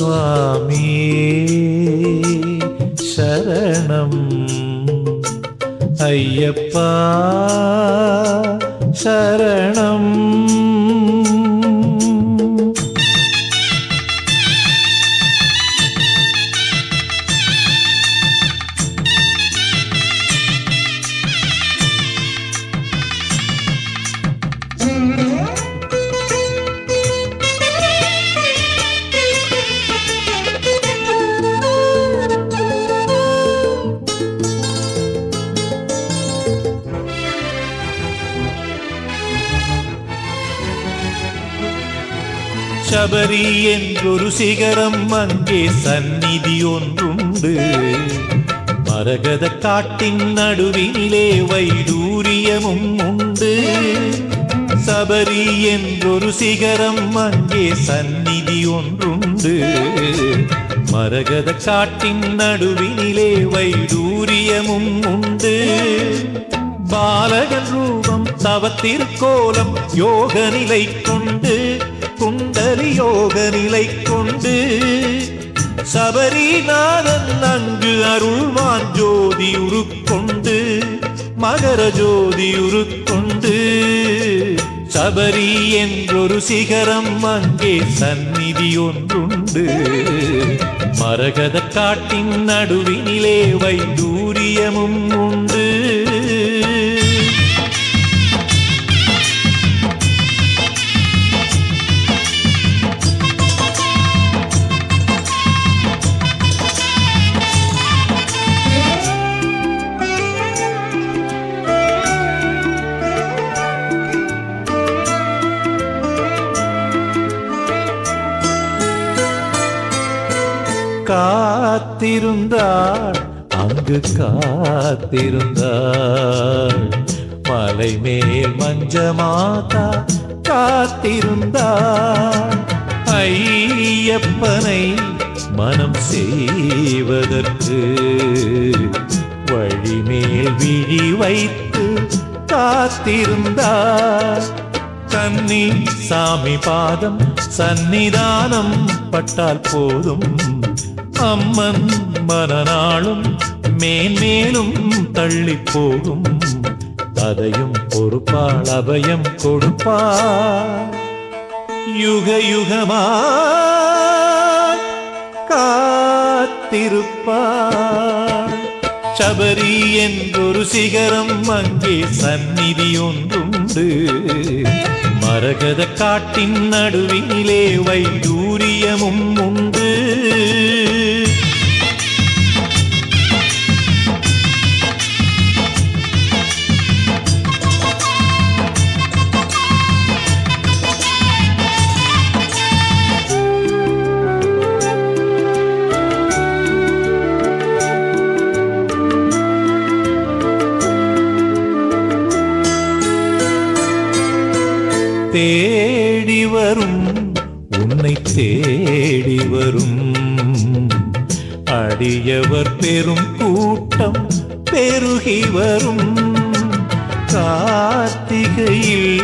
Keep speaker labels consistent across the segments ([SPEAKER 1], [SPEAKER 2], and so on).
[SPEAKER 1] சுவாமி சரணம். ஐயப்பா சரணம். சபரி என்றொரு சிகரம் அங்கே சந்நிதி ஒன்றுண்டு. மரகத காட்டின் நடுவிலே வைடூரியமும் உண்டு. சபரி என்றொரு சிகரம் அங்கே சந்நிதி ஒன்றுண்டு. மரகத காட்டின் நடுவினிலே வைடூரியமும் உண்டு. பாலகன் ரூபம் தவத்திற்கோலம் யோக நிலை கொண்டு. குண்டலி நிலை கொண்டு சபரிநாதன் அங்கு அருள்வான் ஜோதி உருக்கொண்டு மகர ஜோதி உருக்கொண்டு. சபரி என்றொரு சிகரம் அங்கே சந்நிதி ஒன்றுண்டு. மரகத காட்டின் நடுவினிலே வைதூரியமும் உண்டு. காத்திருந்தாள் அங்கு காத்திருந்தாள். மலை மேல் மஞ்ச மாதா காத்திருந்தாள். ஐயப்பனை மனம் செய்வதற்கு வழிமேல் விழி வைத்து காத்திருந்தார் கன்னி சாமி பாதம் சன்னிதானம் பட்டால் போதும். அம்மன் மனநாளும் மேன்மேலும் தள்ளி போகும் அதையும் பொறுப்பாள் அபயம் கொடுப்பாள் யுக யுகமா காத்திருப்பாள் சபரி என்றொரு சிகரம் அங்கே சந்நிதி ஒன்றுண்டு. மரகத காட்டின் நடுவிலே வைடூரியமும் உண்டு. தேடி வரும் உன்னை தேடி வரும். அடியவர் பெரும் கூட்டம் பெருகி வரும். கார்த்திகையில்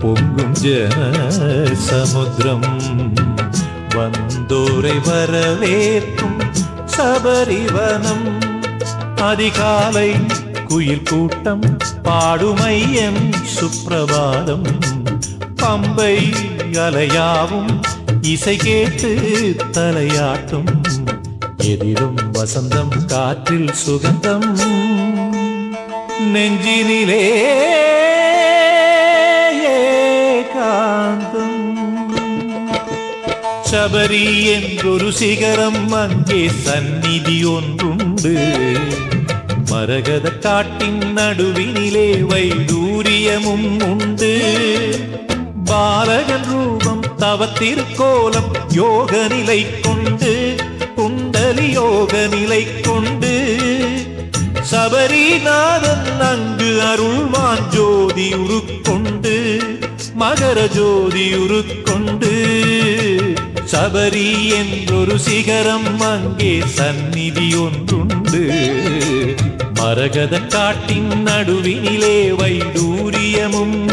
[SPEAKER 1] பொங்கும் ஜன சமுத்திரம் வந்தோரை வரவேற்கும் சபரிவனம். அதிகாலை குயில் கூட்டம் பாடுமையம் சுப்பிரபாதம். பம்பை அலையாவும் இசை கேட்டு தலையாட்டும். எதிரும் வசந்தம் காற்றில் சுகந்தம். நெஞ்சினிலே ஏகாந்தம். சபரி என்றொரு சிகரம் அங்கே சந்நிதி ஒன்றுண்டு. மரகத காட்டின் நடுவினிலே வைடூரியமும் உண்டு. ரூபம் யோக நிலை கொண்டு குண்டலி யோக நிலை கொண்டு. சபரிநாதன் அங்கு அருள்வான் ஜோதி உருக்கொண்டு மகர ஜோதி உருக்கொண்டு. சபரி என்றொரு சிகரம் அங்கே சந்நிதி ஒன்றுண்டு. மரகத காட்டின் நடுவினிலே வைடூரியமும்